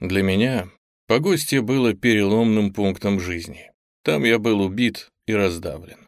Для меня погостье было переломным пунктом жизни. Там я был убит и раздавлен.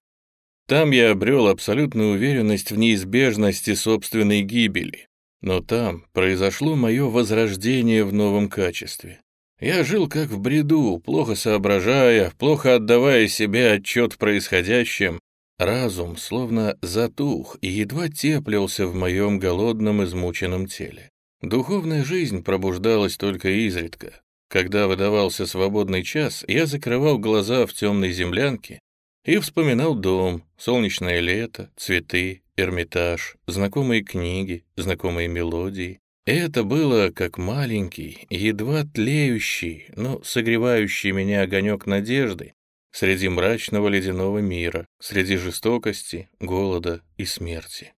Там я обрел абсолютную уверенность в неизбежности собственной гибели. Но там произошло мое возрождение в новом качестве. Я жил как в бреду, плохо соображая, плохо отдавая себе отчет в происходящем. Разум словно затух и едва теплился в моем голодном измученном теле. Духовная жизнь пробуждалась только изредка. Когда выдавался свободный час, я закрывал глаза в темной землянке и вспоминал дом, солнечное лето, цветы, Эрмитаж, знакомые книги, знакомые мелодии. Это было как маленький, едва тлеющий, но согревающий меня огонек надежды среди мрачного ледяного мира, среди жестокости, голода и смерти.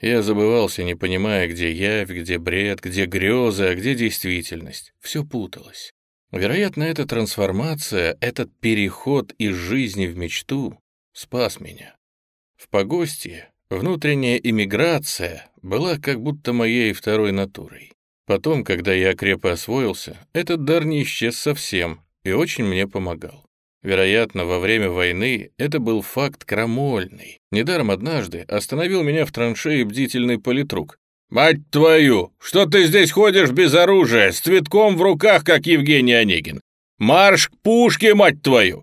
Я забывался, не понимая, где явь, где бред, где грезы, а где действительность. Все путалось. Вероятно, эта трансформация, этот переход из жизни в мечту спас меня. В погостье Внутренняя иммиграция была как будто моей второй натурой. Потом, когда я крепко освоился, этот дар не исчез совсем и очень мне помогал. Вероятно, во время войны это был факт крамольный. Недаром однажды остановил меня в траншее бдительный политрук. «Мать твою! Что ты здесь ходишь без оружия, с цветком в руках, как Евгений Онегин? Марш к пушке, мать твою!»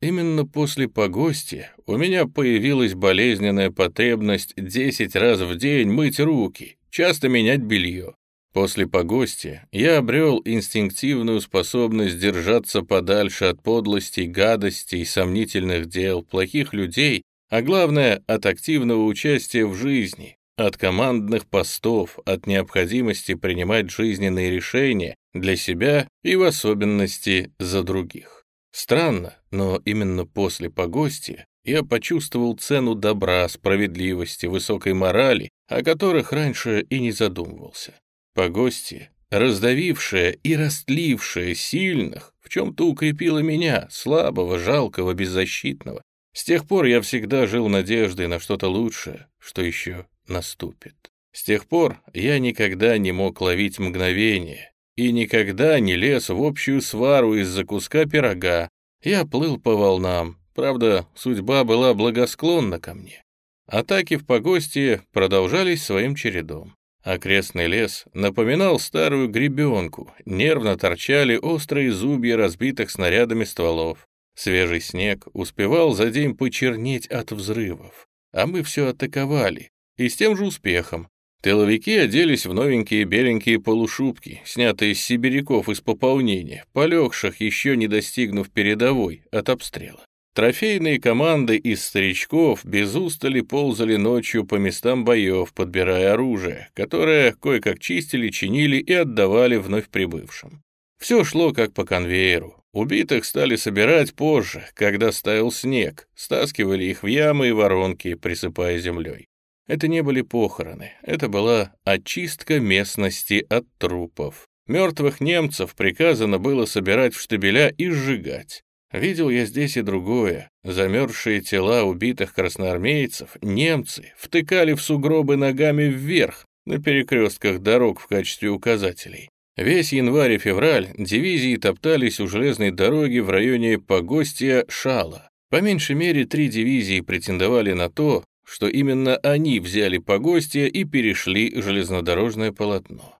Именно после погостия у меня появилась болезненная потребность 10 раз в день мыть руки, часто менять белье. После погостия я обрел инстинктивную способность держаться подальше от подлостей, гадостей, сомнительных дел, плохих людей, а главное, от активного участия в жизни, от командных постов, от необходимости принимать жизненные решения для себя и в особенности за других. Странно, но именно после погостия я почувствовал цену добра, справедливости, высокой морали, о которых раньше и не задумывался. Погостие, раздавившее и растлившее сильных, в чем-то укрепило меня, слабого, жалкого, беззащитного. С тех пор я всегда жил надеждой на что-то лучшее, что еще наступит. С тех пор я никогда не мог ловить мгновение, и никогда не лез в общую свару из-за куска пирога. Я плыл по волнам. Правда, судьба была благосклонна ко мне. Атаки в погостье продолжались своим чередом. Окрестный лес напоминал старую гребенку, нервно торчали острые зубья разбитых снарядами стволов. Свежий снег успевал за день почернеть от взрывов, а мы все атаковали, и с тем же успехом. Тыловики оделись в новенькие беленькие полушубки, снятые с сибиряков из пополнения, полегших, еще не достигнув передовой, от обстрела. Трофейные команды из старичков без устали ползали ночью по местам боев, подбирая оружие, которое кое-как чистили, чинили и отдавали вновь прибывшим. Все шло как по конвейеру. Убитых стали собирать позже, когда стаял снег, стаскивали их в ямы и воронки, присыпая землей. Это не были похороны, это была очистка местности от трупов. Мертвых немцев приказано было собирать в штабеля и сжигать. Видел я здесь и другое. Замерзшие тела убитых красноармейцев немцы втыкали в сугробы ногами вверх на перекрестках дорог в качестве указателей. Весь январь и февраль дивизии топтались у железной дороги в районе Погостия Шала. По меньшей мере три дивизии претендовали на то, что именно они взяли погостье и перешли железнодорожное полотно.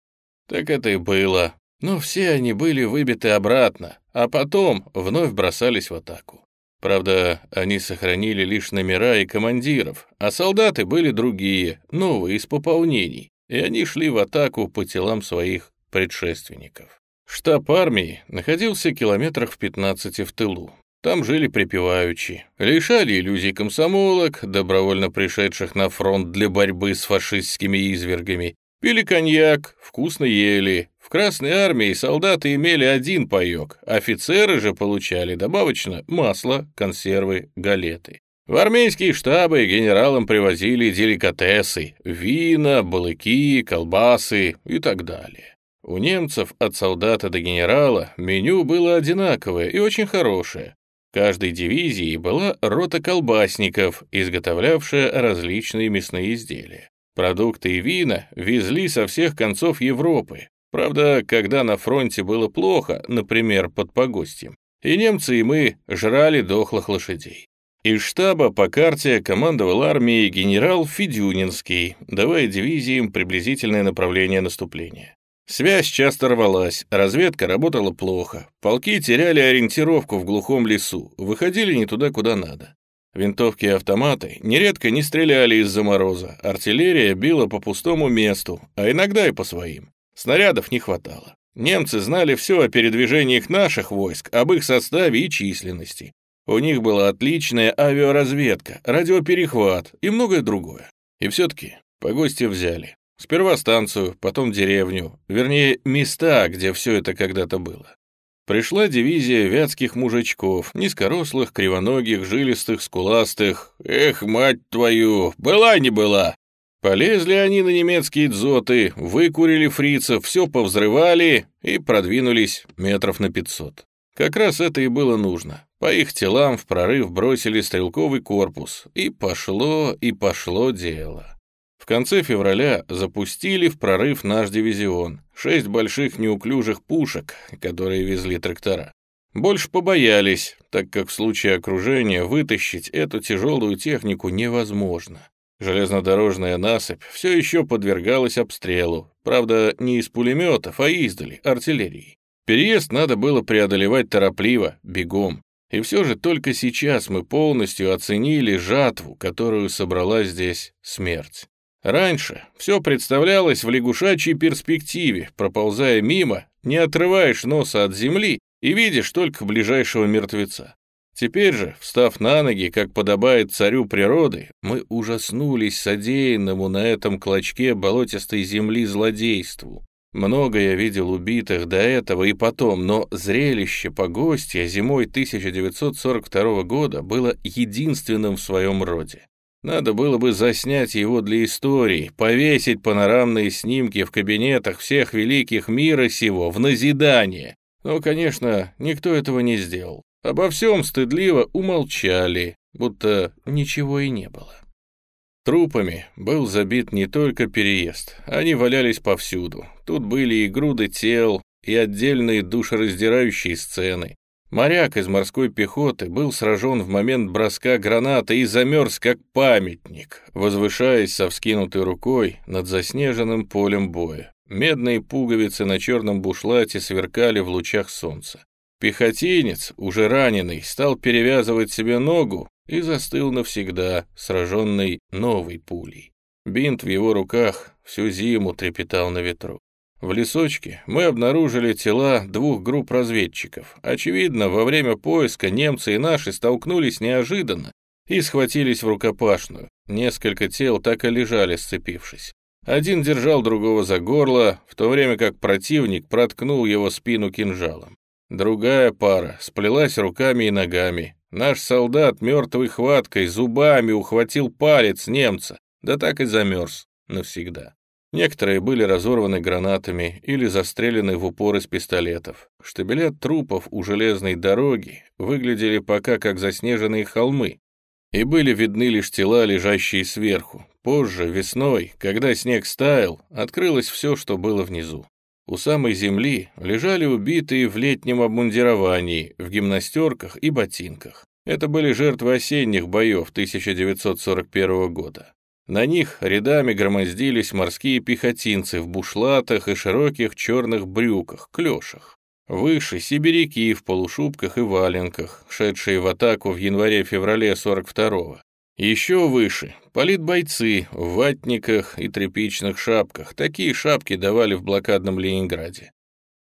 Так это и было. Но все они были выбиты обратно, а потом вновь бросались в атаку. Правда, они сохранили лишь номера и командиров, а солдаты были другие, новые, из пополнений, и они шли в атаку по телам своих предшественников. Штаб армии находился километрах в 15 в тылу. Там жили припеваючи, лишали иллюзий комсомолок, добровольно пришедших на фронт для борьбы с фашистскими извергами, пили коньяк, вкусно ели. В Красной армии солдаты имели один паек, офицеры же получали добавочно масло, консервы, галеты. В армейские штабы генералам привозили деликатесы, вина, балыки, колбасы и так далее. У немцев от солдата до генерала меню было одинаковое и очень хорошее каждой дивизии была рота колбасников, изготовлявшая различные мясные изделия. Продукты и вина везли со всех концов Европы. Правда, когда на фронте было плохо, например, под Погостьем, и немцы, и мы жрали дохлых лошадей. Из штаба по карте командовал армией генерал Федюнинский, давая дивизиям приблизительное направление наступления. Связь часто рвалась, разведка работала плохо, полки теряли ориентировку в глухом лесу, выходили не туда, куда надо. Винтовки и автоматы нередко не стреляли из-за мороза, артиллерия била по пустому месту, а иногда и по своим. Снарядов не хватало. Немцы знали все о передвижениях наших войск, об их составе и численности. У них была отличная авиаразведка, радиоперехват и многое другое. И все-таки погости взяли. Сперва станцию, потом деревню, вернее, места, где все это когда-то было. Пришла дивизия вятских мужичков, низкорослых, кривоногих, жилистых, скуластых. Эх, мать твою, была не была. Полезли они на немецкие дзоты, выкурили фрицев, все повзрывали и продвинулись метров на пятьсот. Как раз это и было нужно. По их телам в прорыв бросили стрелковый корпус, и пошло, и пошло дело. В конце февраля запустили в прорыв наш дивизион, шесть больших неуклюжих пушек, которые везли трактора. Больше побоялись, так как в случае окружения вытащить эту тяжелую технику невозможно. Железнодорожная насыпь все еще подвергалась обстрелу, правда, не из пулеметов, а издали, артиллерии. Переезд надо было преодолевать торопливо, бегом. И все же только сейчас мы полностью оценили жатву, которую собрала здесь смерть. Раньше все представлялось в лягушачьей перспективе, проползая мимо, не отрываешь носа от земли и видишь только ближайшего мертвеца. Теперь же, встав на ноги, как подобает царю природы, мы ужаснулись содеянному на этом клочке болотистой земли злодейству. Много я видел убитых до этого и потом, но зрелище погостья зимой 1942 года было единственным в своем роде. Надо было бы заснять его для истории, повесить панорамные снимки в кабинетах всех великих мира сего в назидание. Но, конечно, никто этого не сделал. Обо всем стыдливо умолчали, будто ничего и не было. Трупами был забит не только переезд, они валялись повсюду. Тут были и груды тел, и отдельные душераздирающие сцены. Моряк из морской пехоты был сражен в момент броска гранаты и замерз как памятник, возвышаясь со вскинутой рукой над заснеженным полем боя. Медные пуговицы на черном бушлате сверкали в лучах солнца. Пехотинец, уже раненый, стал перевязывать себе ногу и застыл навсегда, сраженный новой пулей. Бинт в его руках всю зиму трепетал на ветру. В лесочке мы обнаружили тела двух групп разведчиков. Очевидно, во время поиска немцы и наши столкнулись неожиданно и схватились в рукопашную. Несколько тел так и лежали, сцепившись. Один держал другого за горло, в то время как противник проткнул его спину кинжалом. Другая пара сплелась руками и ногами, Наш солдат мертвой хваткой зубами ухватил палец немца, да так и замерз навсегда. Некоторые были разорваны гранатами или застрелены в упор из пистолетов. Штабеля трупов у железной дороги выглядели пока как заснеженные холмы, и были видны лишь тела, лежащие сверху. Позже, весной, когда снег стаял, открылось все, что было внизу. У самой земли лежали убитые в летнем обмундировании, в гимнастерках и ботинках. Это были жертвы осенних боев 1941 года. На них рядами громоздились морские пехотинцы в бушлатах и широких черных брюках, клешах. Выше — сибиряки в полушубках и валенках, шедшие в атаку в январе-феврале 42-го. Еще выше — политбойцы в ватниках и тряпичных шапках. Такие шапки давали в блокадном Ленинграде.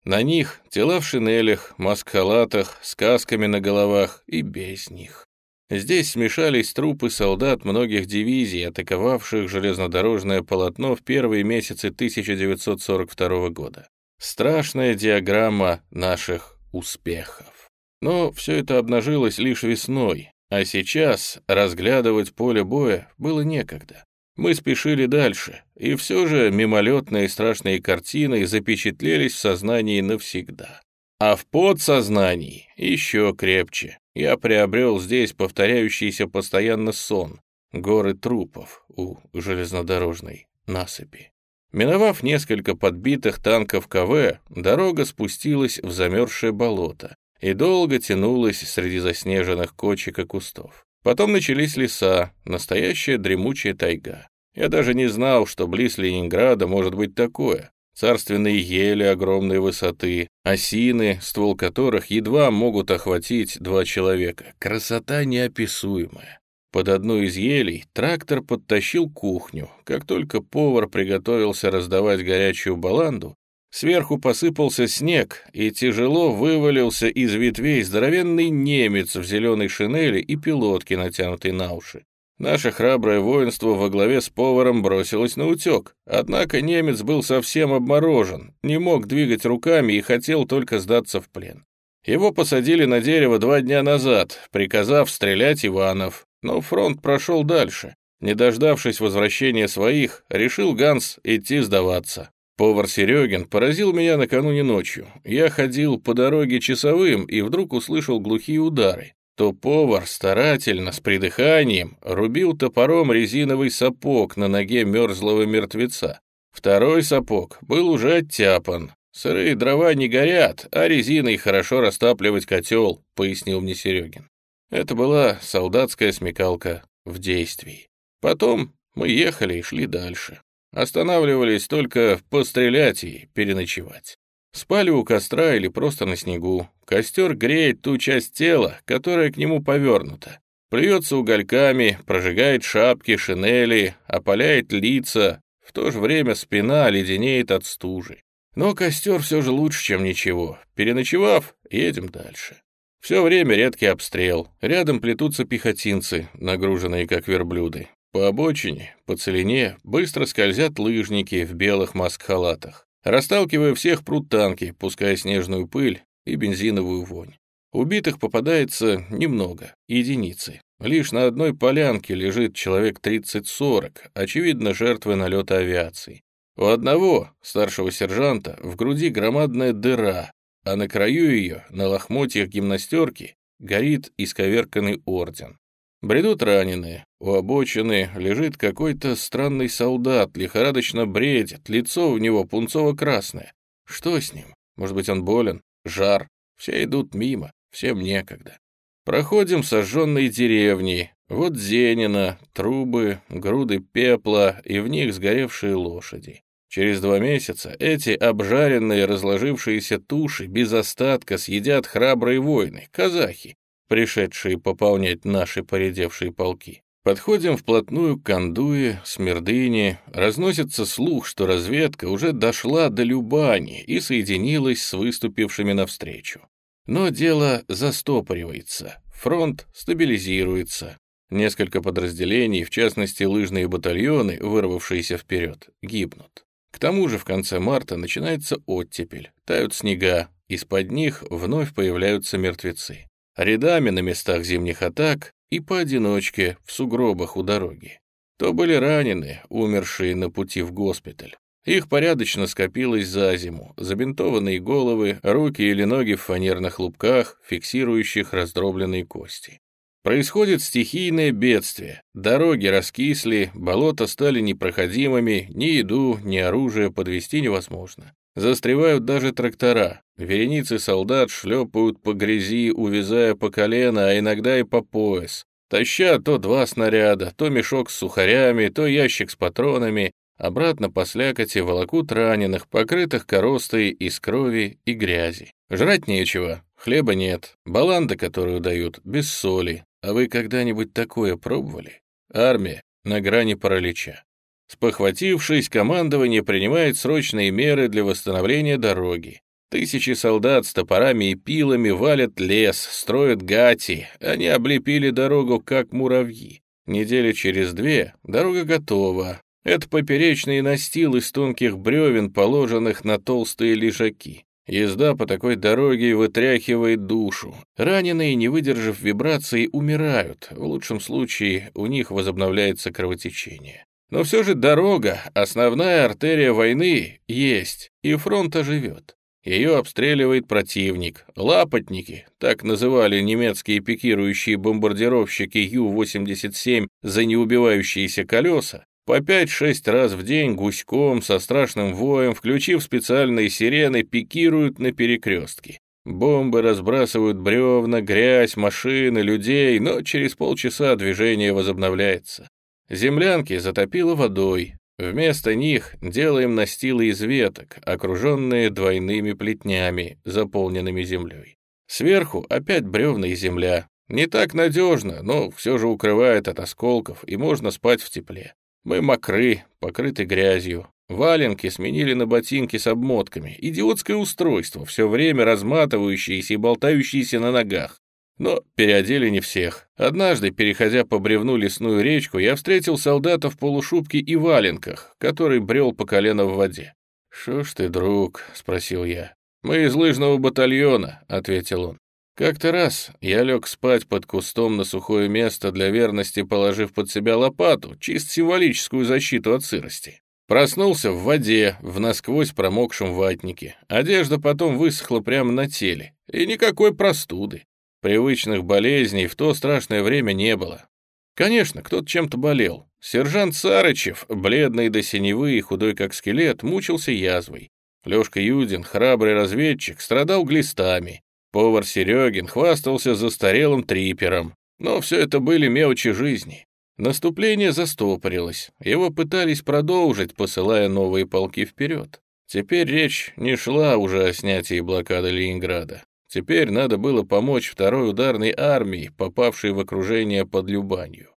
На них тела в шинелях, маскалатах, с касками на головах и без них. Здесь смешались трупы солдат многих дивизий, атаковавших железнодорожное полотно в первые месяцы 1942 года. Страшная диаграмма наших успехов. Но все это обнажилось лишь весной, а сейчас разглядывать поле боя было некогда. Мы спешили дальше, и все же мимолетные страшные картины запечатлелись в сознании навсегда. А в подсознании еще крепче. Я приобрел здесь повторяющийся постоянно сон, горы трупов у железнодорожной насыпи. Миновав несколько подбитых танков КВ, дорога спустилась в замерзшее болото и долго тянулась среди заснеженных кочек и кустов. Потом начались леса, настоящая дремучая тайга. Я даже не знал, что близ Ленинграда может быть такое. Царственные ели огромной высоты, осины, ствол которых едва могут охватить два человека. Красота неописуемая. Под одну из елей трактор подтащил кухню. Как только повар приготовился раздавать горячую баланду, сверху посыпался снег, и тяжело вывалился из ветвей здоровенный немец в зеленой шинели и пилотке, натянутой на уши. Наше храброе воинство во главе с поваром бросилось на утек. Однако немец был совсем обморожен, не мог двигать руками и хотел только сдаться в плен. Его посадили на дерево два дня назад, приказав стрелять Иванов, но фронт прошел дальше. Не дождавшись возвращения своих, решил Ганс идти сдаваться. Повар Серегин поразил меня накануне ночью. Я ходил по дороге часовым и вдруг услышал глухие удары. То повар старательно, с придыханием, рубил топором резиновый сапог на ноге мерзлого мертвеца. Второй сапог был уже оттяпан. «Сырые дрова не горят, а резиной хорошо растапливать котел», — пояснил мне Серегин. Это была солдатская смекалка в действии. Потом мы ехали и шли дальше. Останавливались только пострелять и переночевать. Спали у костра или просто на снегу. Костер греет ту часть тела, которая к нему повернута. Плюется угольками, прожигает шапки, шинели, опаляет лица. В то же время спина леденеет от стужи. Но костер все же лучше, чем ничего. Переночевав, едем дальше. Все время редкий обстрел. Рядом плетутся пехотинцы, нагруженные как верблюды. По обочине, по целине, быстро скользят лыжники в белых маск-халатах. Расталкивая всех, прут танки, пуская снежную пыль и бензиновую вонь. Убитых попадается немного, единицы. Лишь на одной полянке лежит человек 30-40, очевидно, жертвы налета авиации. У одного, старшего сержанта, в груди громадная дыра, а на краю ее, на лохмотьях гимнастерки, горит исковерканный орден. Бредут раненые, у обочины лежит какой-то странный солдат, лихорадочно бредит, лицо у него пунцово-красное. Что с ним? Может быть, он болен? Жар? Все идут мимо, всем некогда. Проходим сожженные деревни, вот Зенина, трубы, груды пепла и в них сгоревшие лошади. Через два месяца эти обжаренные разложившиеся туши без остатка съедят храбрые воины, казахи, пришедшие пополнять наши поредевшие полки. Подходим вплотную к Кандуе, Смердыне, разносится слух, что разведка уже дошла до Любани и соединилась с выступившими навстречу. Но дело застопоривается, фронт стабилизируется. Несколько подразделений, в частности лыжные батальоны, вырвавшиеся вперед, гибнут. К тому же в конце марта начинается оттепель, тают снега, из-под них вновь появляются мертвецы. Рядами на местах зимних атак и поодиночке в сугробах у дороги. То были раненые, умершие на пути в госпиталь. Их порядочно скопилось за зиму, забинтованные головы, руки или ноги в фанерных лупках, фиксирующих раздробленные кости. Происходит стихийное бедствие. Дороги раскисли, болота стали непроходимыми, ни еду, ни оружие подвести невозможно. Застревают даже трактора. Вереницы солдат шлепают по грязи, увязая по колено, а иногда и по пояс. Таща то два снаряда, то мешок с сухарями, то ящик с патронами, обратно по слякоти волокут раненых, покрытых коростой из крови и грязи. Жрать нечего, хлеба нет, баланда, которую дают, без соли, а вы когда-нибудь такое пробовали? Армия на грани паралича. Спохватившись, командование принимает срочные меры для восстановления дороги. Тысячи солдат с топорами и пилами валят лес, строят гати. Они облепили дорогу, как муравьи. Недели через две дорога готова. Это поперечный настил из тонких бревен, положенных на толстые лежаки. Езда по такой дороге вытряхивает душу. Раненые, не выдержав вибраций, умирают. В лучшем случае у них возобновляется кровотечение. Но все же дорога, основная артерия войны, есть, и фронт оживет. Ее обстреливает противник. Лапотники, так называли немецкие пикирующие бомбардировщики Ю-87 за неубивающиеся колеса, По пять-шесть раз в день гуськом со страшным воем, включив специальные сирены, пикируют на перекрестке. Бомбы разбрасывают бревна, грязь, машины, людей, но через полчаса движение возобновляется. Землянки затопило водой. Вместо них делаем настилы из веток, окруженные двойными плетнями, заполненными землей. Сверху опять бревна и земля. Не так надежно, но все же укрывает от осколков, и можно спать в тепле. Мы мокры, покрыты грязью. Валенки сменили на ботинки с обмотками. Идиотское устройство, все время разматывающееся и болтающееся на ногах. Но переодели не всех. Однажды, переходя по бревну лесную речку, я встретил солдата в полушубке и валенках, который брел по колено в воде. «Шо ж ты, друг?» — спросил я. «Мы из лыжного батальона», — ответил он. Как-то раз я лег спать под кустом на сухое место, для верности положив под себя лопату, чисто символическую защиту от сырости. Проснулся в воде, в насквозь промокшем ватнике. Одежда потом высохла прямо на теле. И никакой простуды. Привычных болезней в то страшное время не было. Конечно, кто-то чем-то болел. Сержант Сарычев, бледный до синевы и худой как скелет, мучился язвой. Лёшка Юдин, храбрый разведчик, страдал глистами. Повар Серегин хвастался застарелым трипером. Но все это были мелочи жизни. Наступление застопорилось. Его пытались продолжить, посылая новые полки вперед. Теперь речь не шла уже о снятии блокады Ленинграда. Теперь надо было помочь второй ударной армии, попавшей в окружение под Любанью.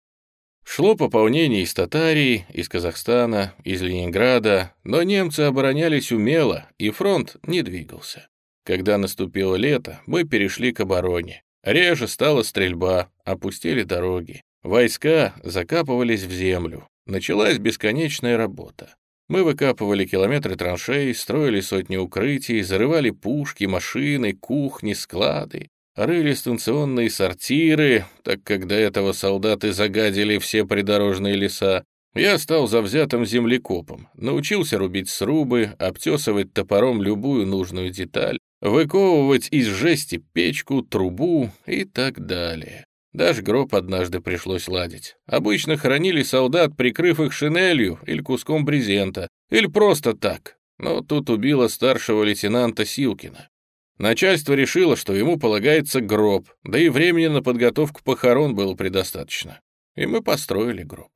Шло пополнение из Татарии, из Казахстана, из Ленинграда, но немцы оборонялись умело, и фронт не двигался. Когда наступило лето, мы перешли к обороне. Реже стала стрельба, опустили дороги. Войска закапывались в землю. Началась бесконечная работа. Мы выкапывали километры траншей, строили сотни укрытий, зарывали пушки, машины, кухни, склады, рыли станционные сортиры, так как до этого солдаты загадили все придорожные леса. Я стал завзятым землекопом, научился рубить срубы, обтесывать топором любую нужную деталь, выковывать из жести печку, трубу и так далее. Даже гроб однажды пришлось ладить. Обычно хоронили солдат, прикрыв их шинелью или куском брезента, или просто так. Но тут убило старшего лейтенанта Силкина. Начальство решило, что ему полагается гроб, да и времени на подготовку похорон было предостаточно. И мы построили гроб.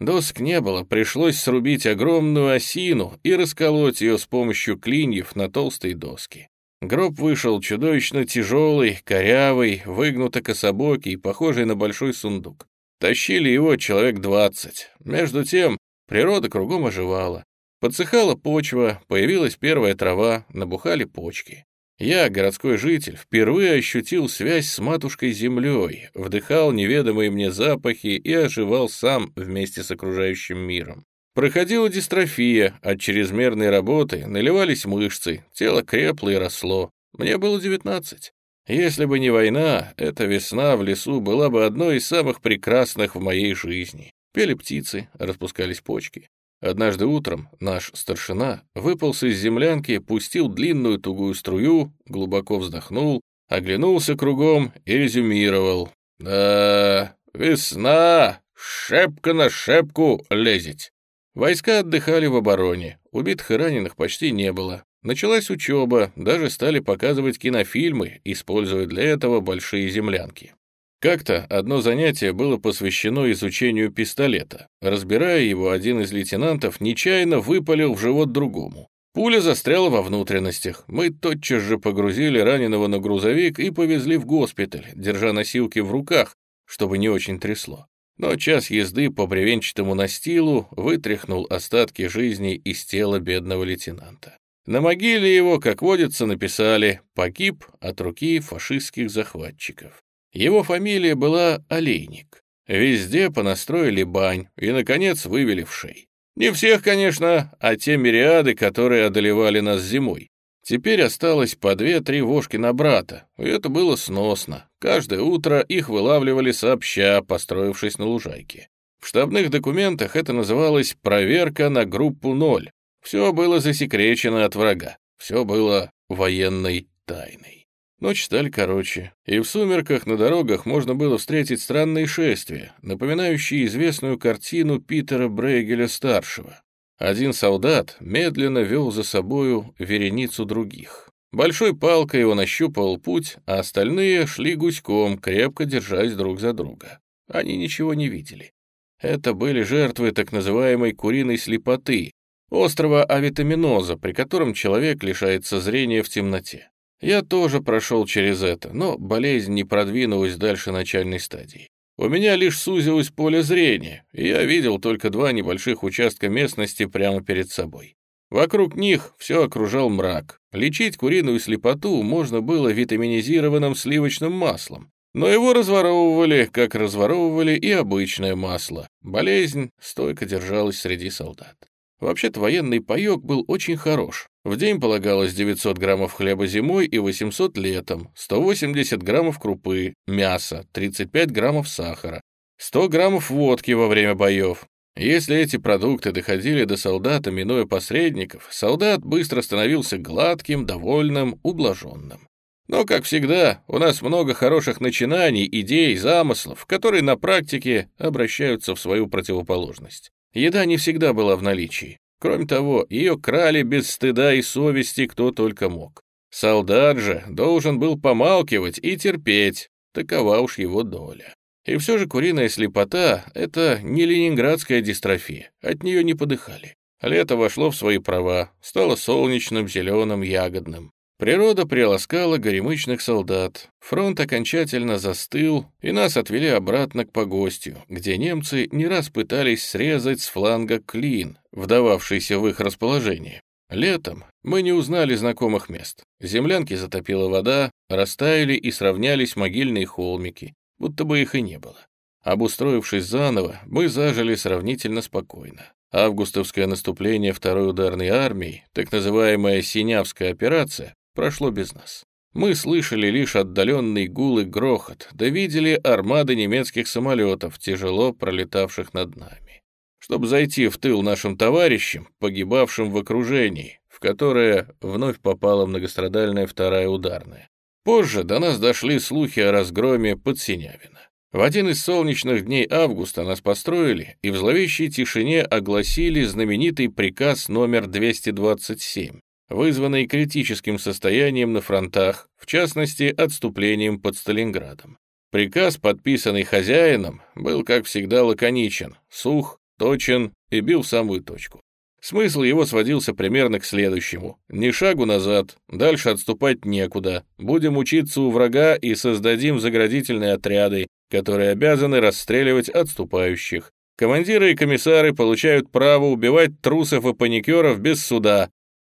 Доск не было, пришлось срубить огромную осину и расколоть ее с помощью клиньев на толстые доски. Гроб вышел чудовищно тяжелый, корявый, выгнуто-кособокий, похожий на большой сундук. Тащили его человек двадцать. Между тем, природа кругом оживала. Подсыхала почва, появилась первая трава, набухали почки. Я, городской житель, впервые ощутил связь с матушкой-землей, вдыхал неведомые мне запахи и оживал сам вместе с окружающим миром. Проходила дистрофия, от чрезмерной работы наливались мышцы, тело крепло и росло. Мне было девятнадцать. Если бы не война, эта весна в лесу была бы одной из самых прекрасных в моей жизни. Пели птицы, распускались почки. Однажды утром наш старшина выполз из землянки, пустил длинную тугую струю, глубоко вздохнул, оглянулся кругом и резюмировал. «Да, весна, шепка на шепку лезет. Войска отдыхали в обороне, убитых и раненых почти не было. Началась учеба, даже стали показывать кинофильмы, используя для этого большие землянки. Как-то одно занятие было посвящено изучению пистолета. Разбирая его, один из лейтенантов нечаянно выпалил в живот другому. Пуля застряла во внутренностях. Мы тотчас же погрузили раненого на грузовик и повезли в госпиталь, держа носилки в руках, чтобы не очень трясло но час езды по бревенчатому настилу вытряхнул остатки жизни из тела бедного лейтенанта. На могиле его, как водится, написали «Погиб от руки фашистских захватчиков». Его фамилия была Олейник. Везде понастроили бань и, наконец, вывели в шей. Не всех, конечно, а те мириады, которые одолевали нас зимой. Теперь осталось по две-три вошки на брата, и это было сносно. Каждое утро их вылавливали сообща, построившись на лужайке. В штабных документах это называлось «проверка на группу ноль». Все было засекречено от врага, все было военной тайной. Ночь стали короче, и в сумерках на дорогах можно было встретить странные шествия, напоминающие известную картину Питера Брейгеля-старшего. Один солдат медленно вел за собою вереницу других. Большой палкой он ощупывал путь, а остальные шли гуськом, крепко держась друг за друга. Они ничего не видели. Это были жертвы так называемой куриной слепоты, острого авитаминоза, при котором человек лишается зрения в темноте. Я тоже прошел через это, но болезнь не продвинулась дальше начальной стадии. У меня лишь сузилось поле зрения, и я видел только два небольших участка местности прямо перед собой. Вокруг них все окружал мрак. Лечить куриную слепоту можно было витаминизированным сливочным маслом, но его разворовывали, как разворовывали и обычное масло. Болезнь стойко держалась среди солдат. Вообще-то военный паёк был очень хорош. В день полагалось 900 граммов хлеба зимой и 800 летом, 180 граммов крупы, мяса, 35 граммов сахара, 100 граммов водки во время боев. Если эти продукты доходили до солдата, минуя посредников, солдат быстро становился гладким, довольным, ублаженным. Но, как всегда, у нас много хороших начинаний, идей, замыслов, которые на практике обращаются в свою противоположность. Еда не всегда была в наличии. Кроме того, ее крали без стыда и совести кто только мог. Солдат же должен был помалкивать и терпеть, такова уж его доля. И все же куриная слепота — это не ленинградская дистрофия, от нее не подыхали. Лето вошло в свои права, стало солнечным, зеленым, ягодным. Природа приласкала горемычных солдат, фронт окончательно застыл, и нас отвели обратно к погостью, где немцы не раз пытались срезать с фланга клин, вдававшийся в их расположение. Летом мы не узнали знакомых мест. Землянки затопила вода, растаяли и сравнялись могильные холмики, будто бы их и не было. Обустроившись заново, мы зажили сравнительно спокойно. Августовское наступление второй ударной армии, так называемая Синявская операция, прошло без нас. Мы слышали лишь отдаленный гул и грохот, да видели армады немецких самолетов, тяжело пролетавших над нами. Чтобы зайти в тыл нашим товарищам, погибавшим в окружении, в которое вновь попала многострадальная вторая ударная. Позже до нас дошли слухи о разгроме под Синявино. В один из солнечных дней августа нас построили и в зловещей тишине огласили знаменитый приказ номер 227, вызванный критическим состоянием на фронтах, в частности, отступлением под Сталинградом. Приказ, подписанный хозяином, был, как всегда, лаконичен, сух, точен и бил в самую точку. Смысл его сводился примерно к следующему. Ни шагу назад, дальше отступать некуда. Будем учиться у врага и создадим заградительные отряды, которые обязаны расстреливать отступающих. Командиры и комиссары получают право убивать трусов и паникеров без суда,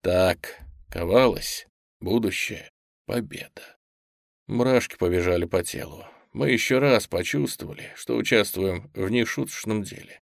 так ковалось будущее победа. Мурашки побежали по телу. Мы еще раз почувствовали, что участвуем в нешуточном деле.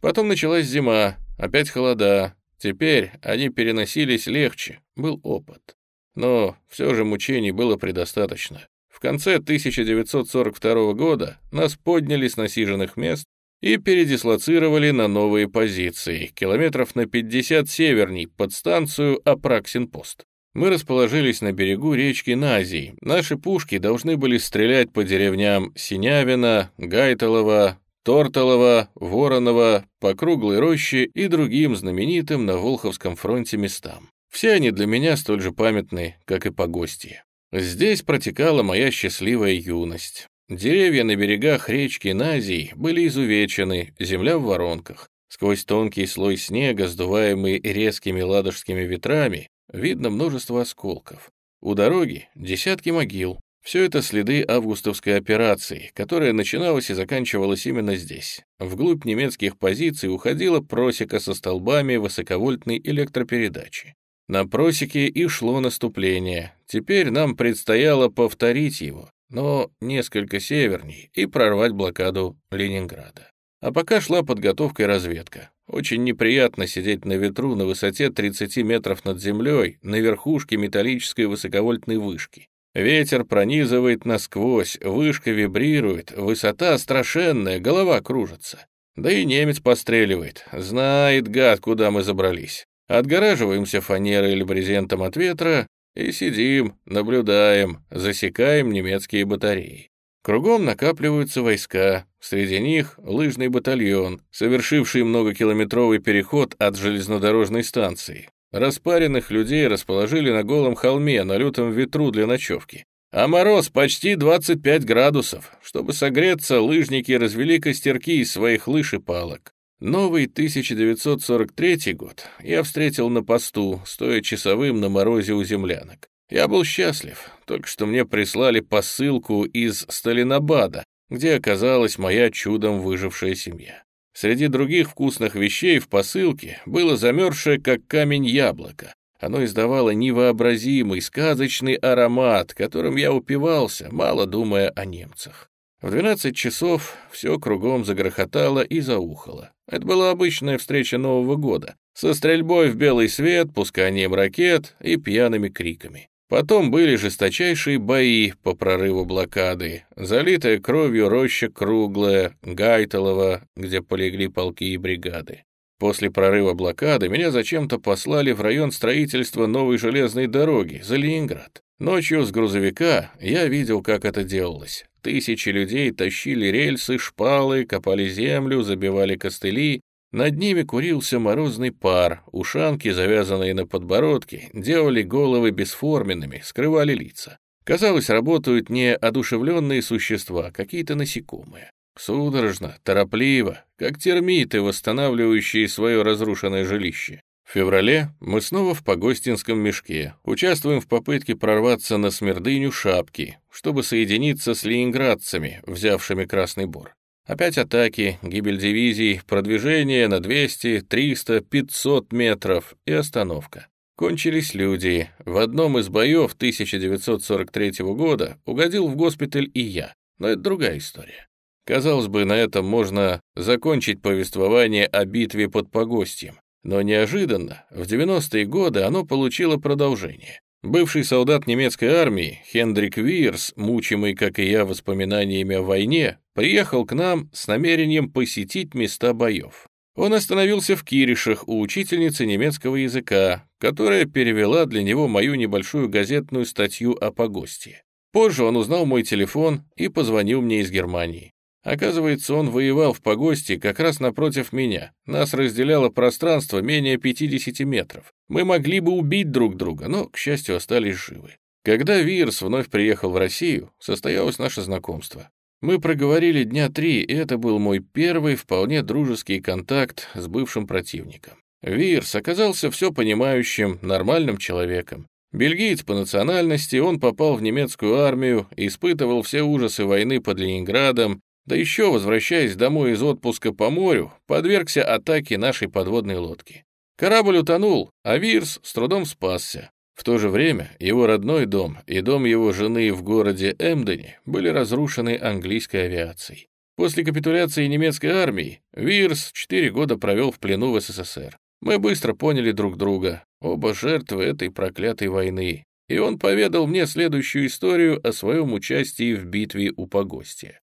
Потом началась зима, опять холода. Теперь они переносились легче, был опыт. Но все же мучений было предостаточно. В конце 1942 года нас подняли с насиженных мест и передислоцировали на новые позиции, километров на 50 северней, под станцию Апраксинпост. Мы расположились на берегу речки Назии. Наши пушки должны были стрелять по деревням Синявина, Гайтолова, Тортолова, Воронова, по Круглой роще и другим знаменитым на Волховском фронте местам. Все они для меня столь же памятны, как и погостье. Здесь протекала моя счастливая юность. Деревья на берегах речки Назии были изувечены, земля в воронках. Сквозь тонкий слой снега, сдуваемый резкими ладожскими ветрами, видно множество осколков. У дороги десятки могил. Все это следы августовской операции, которая начиналась и заканчивалась именно здесь. Вглубь немецких позиций уходила просека со столбами высоковольтной электропередачи. На просеке и шло наступление. Теперь нам предстояло повторить его но несколько северней, и прорвать блокаду Ленинграда. А пока шла подготовка и разведка. Очень неприятно сидеть на ветру на высоте 30 метров над землей, на верхушке металлической высоковольтной вышки. Ветер пронизывает насквозь, вышка вибрирует, высота страшенная, голова кружится. Да и немец постреливает, знает, гад, куда мы забрались. Отгораживаемся фанерой или брезентом от ветра, И сидим, наблюдаем, засекаем немецкие батареи. Кругом накапливаются войска, среди них лыжный батальон, совершивший многокилометровый переход от железнодорожной станции. Распаренных людей расположили на голом холме на лютом ветру для ночевки. А мороз почти 25 градусов. Чтобы согреться, лыжники развели костерки из своих лыж и палок. Новый 1943 год я встретил на посту, стоя часовым на морозе у землянок. Я был счастлив, только что мне прислали посылку из Сталинабада, где оказалась моя чудом выжившая семья. Среди других вкусных вещей в посылке было замерзшее, как камень, яблоко. Оно издавало невообразимый, сказочный аромат, которым я упивался, мало думая о немцах. В 12 часов все кругом загрохотало и заухало. Это была обычная встреча Нового года, со стрельбой в белый свет, пусканием ракет и пьяными криками. Потом были жесточайшие бои по прорыву блокады, залитая кровью роща Круглая, Гайталова, где полегли полки и бригады. После прорыва блокады меня зачем-то послали в район строительства новой железной дороги, за Ленинград. Ночью с грузовика я видел, как это делалось. Тысячи людей тащили рельсы, шпалы, копали землю, забивали костыли, над ними курился морозный пар, ушанки, завязанные на подбородке, делали головы бесформенными, скрывали лица. Казалось, работают не одушевленные существа, а какие-то насекомые. Судорожно, торопливо, как термиты, восстанавливающие свое разрушенное жилище. В феврале мы снова в Погостинском мешке, участвуем в попытке прорваться на смердыню шапки, чтобы соединиться с ленинградцами, взявшими Красный Бор. Опять атаки, гибель дивизий, продвижение на 200, 300, 500 метров и остановка. Кончились люди. В одном из боев 1943 года угодил в госпиталь и я, но это другая история. Казалось бы, на этом можно закончить повествование о битве под Погостьем, но неожиданно, в 90-е годы оно получило продолжение. Бывший солдат немецкой армии Хендрик Вирс, мучимый, как и я, воспоминаниями о войне, приехал к нам с намерением посетить места боев. Он остановился в Киришах у учительницы немецкого языка, которая перевела для него мою небольшую газетную статью о погосте. Позже он узнал мой телефон и позвонил мне из Германии. Оказывается, он воевал в погосте как раз напротив меня. Нас разделяло пространство менее 50 метров. Мы могли бы убить друг друга, но, к счастью, остались живы. Когда Вирс вновь приехал в Россию, состоялось наше знакомство. Мы проговорили дня три, и это был мой первый вполне дружеский контакт с бывшим противником. Вирс оказался все понимающим, нормальным человеком. Бельгиец по национальности, он попал в немецкую армию, испытывал все ужасы войны под Ленинградом, да еще, возвращаясь домой из отпуска по морю, подвергся атаке нашей подводной лодки. Корабль утонул, а Вирс с трудом спасся. В то же время его родной дом и дом его жены в городе Эмдене были разрушены английской авиацией. После капитуляции немецкой армии Вирс четыре года провел в плену в СССР. Мы быстро поняли друг друга, оба жертвы этой проклятой войны, и он поведал мне следующую историю о своем участии в битве у Погостия.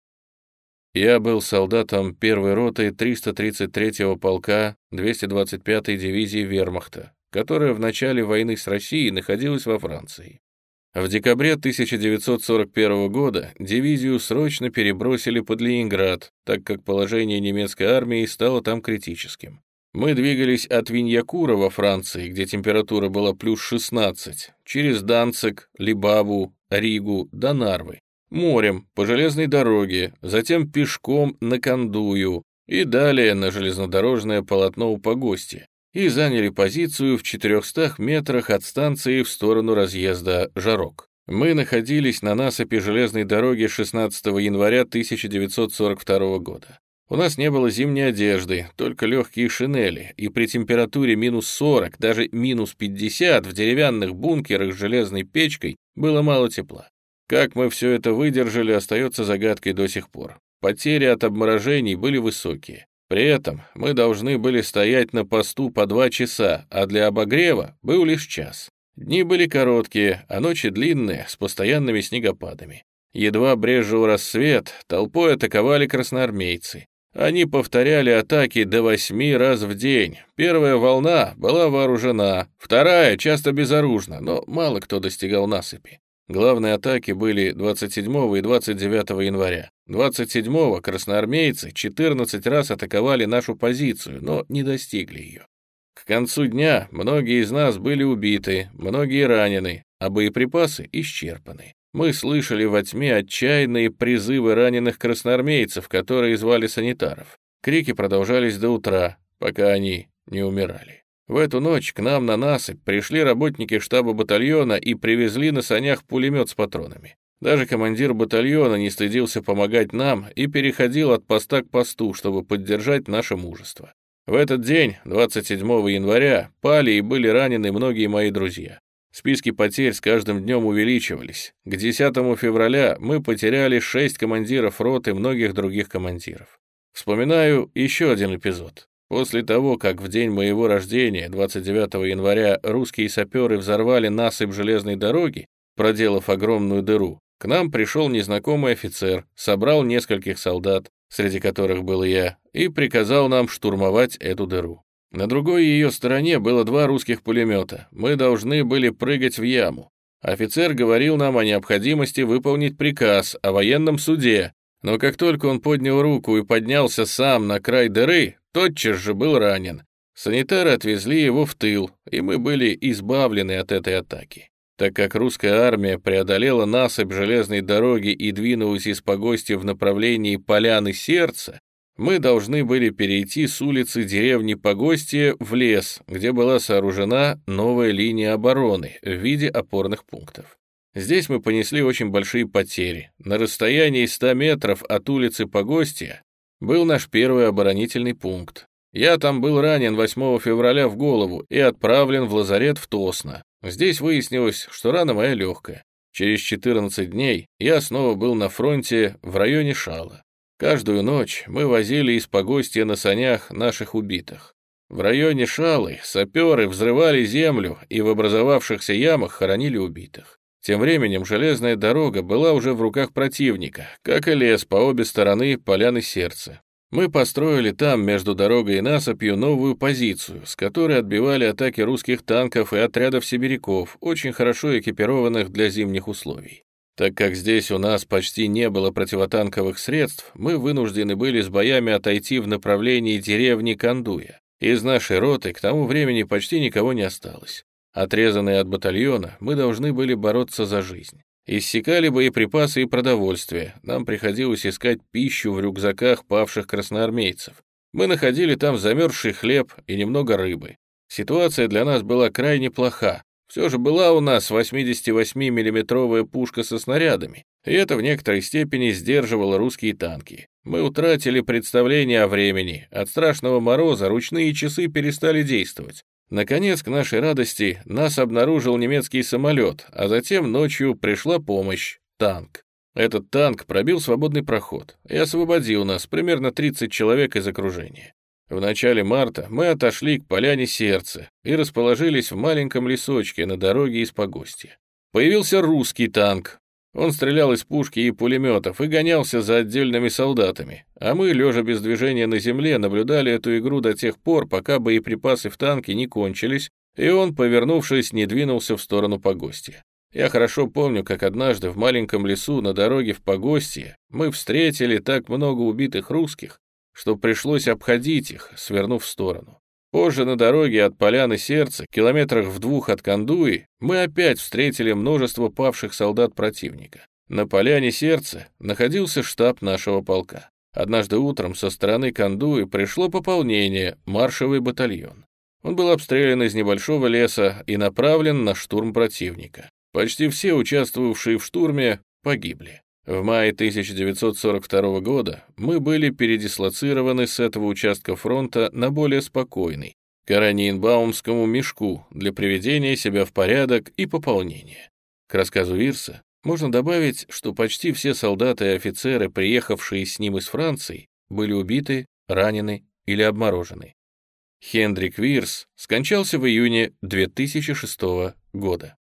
Я был солдатом первой роты 333-го полка 225-й дивизии вермахта, которая в начале войны с Россией находилась во Франции. В декабре 1941 года дивизию срочно перебросили под Ленинград, так как положение немецкой армии стало там критическим. Мы двигались от Виньякура во Франции, где температура была плюс 16, через Данцик, Либабу, Ригу до Нарвы, морем, по железной дороге, затем пешком на Кандую и далее на железнодорожное полотно у Погости и заняли позицию в 400 метрах от станции в сторону разъезда Жарок. Мы находились на насыпи железной дороги 16 января 1942 года. У нас не было зимней одежды, только легкие шинели, и при температуре минус 40, даже минус 50 в деревянных бункерах с железной печкой было мало тепла. Как мы все это выдержали, остается загадкой до сих пор. Потери от обморожений были высокие. При этом мы должны были стоять на посту по два часа, а для обогрева был лишь час. Дни были короткие, а ночи длинные, с постоянными снегопадами. Едва брежил рассвет, толпой атаковали красноармейцы. Они повторяли атаки до восьми раз в день. Первая волна была вооружена, вторая часто безоружна, но мало кто достигал насыпи. Главные атаки были 27 и 29 января. 27-го красноармейцы 14 раз атаковали нашу позицию, но не достигли ее. К концу дня многие из нас были убиты, многие ранены, а боеприпасы исчерпаны. Мы слышали во тьме отчаянные призывы раненых красноармейцев, которые звали санитаров. Крики продолжались до утра, пока они не умирали. В эту ночь к нам на насыпь пришли работники штаба батальона и привезли на санях пулемет с патронами. Даже командир батальона не стыдился помогать нам и переходил от поста к посту, чтобы поддержать наше мужество. В этот день, 27 января, пали и были ранены многие мои друзья. Списки потерь с каждым днем увеличивались. К 10 февраля мы потеряли шесть командиров рот и многих других командиров. Вспоминаю еще один эпизод. После того, как в день моего рождения, 29 января, русские саперы взорвали насыпь железной дороги, проделав огромную дыру, к нам пришел незнакомый офицер, собрал нескольких солдат, среди которых был я, и приказал нам штурмовать эту дыру. На другой ее стороне было два русских пулемета. Мы должны были прыгать в яму. Офицер говорил нам о необходимости выполнить приказ о военном суде, но как только он поднял руку и поднялся сам на край дыры, тотчас же был ранен. Санитары отвезли его в тыл, и мы были избавлены от этой атаки. Так как русская армия преодолела насыпь железной дороги и двинулась из погостя в направлении поляны сердца, мы должны были перейти с улицы деревни Погостье в лес, где была сооружена новая линия обороны в виде опорных пунктов. Здесь мы понесли очень большие потери. На расстоянии 100 метров от улицы Погостья был наш первый оборонительный пункт. Я там был ранен 8 февраля в голову и отправлен в лазарет в Тосно. Здесь выяснилось, что рана моя легкая. Через 14 дней я снова был на фронте в районе Шала. Каждую ночь мы возили из погостья на санях наших убитых. В районе Шалы саперы взрывали землю и в образовавшихся ямах хоронили убитых. Тем временем железная дорога была уже в руках противника, как и лес по обе стороны поляны сердца. Мы построили там, между дорогой и насыпью, новую позицию, с которой отбивали атаки русских танков и отрядов сибиряков, очень хорошо экипированных для зимних условий. Так как здесь у нас почти не было противотанковых средств, мы вынуждены были с боями отойти в направлении деревни Кандуя. Из нашей роты к тому времени почти никого не осталось. Отрезанные от батальона, мы должны были бороться за жизнь. Иссякали боеприпасы и продовольствие, нам приходилось искать пищу в рюкзаках павших красноармейцев. Мы находили там замерзший хлеб и немного рыбы. Ситуация для нас была крайне плоха, все же была у нас 88-миллиметровая пушка со снарядами, и это в некоторой степени сдерживало русские танки. Мы утратили представление о времени, от страшного мороза ручные часы перестали действовать. Наконец, к нашей радости, нас обнаружил немецкий самолет, а затем ночью пришла помощь — танк. Этот танк пробил свободный проход и освободил нас, примерно 30 человек из окружения. В начале марта мы отошли к поляне сердца и расположились в маленьком лесочке на дороге из погостья. Появился русский танк. Он стрелял из пушки и пулеметов и гонялся за отдельными солдатами, а мы, лежа без движения на земле, наблюдали эту игру до тех пор, пока боеприпасы в танке не кончились, и он, повернувшись, не двинулся в сторону погостья. Я хорошо помню, как однажды в маленьком лесу на дороге в Погостье мы встретили так много убитых русских, что пришлось обходить их, свернув в сторону. Позже на дороге от Поляны Сердца, километрах в двух от Кандуи, мы опять встретили множество павших солдат противника. На Поляне Сердца находился штаб нашего полка. Однажды утром со стороны Кандуи пришло пополнение, маршевый батальон. Он был обстрелян из небольшого леса и направлен на штурм противника. Почти все участвовавшие в штурме погибли. В мае 1942 года мы были передислоцированы с этого участка фронта на более спокойный, к Араньенбаумскому мешку для приведения себя в порядок и пополнения. К рассказу Вирса можно добавить, что почти все солдаты и офицеры, приехавшие с ним из Франции, были убиты, ранены или обморожены. Хендрик Вирс скончался в июне 2006 года.